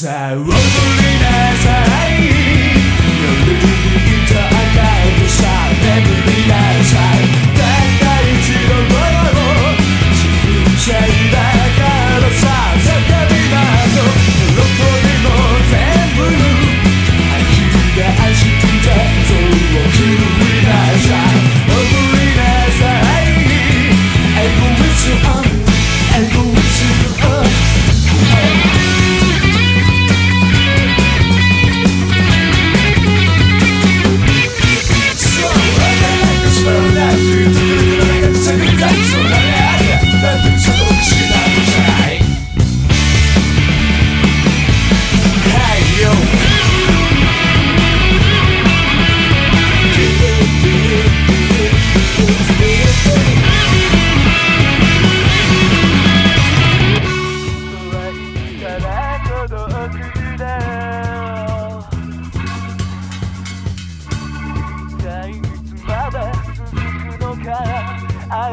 さあ踊りなさい。夜にいた赤とさ眠りなさい。I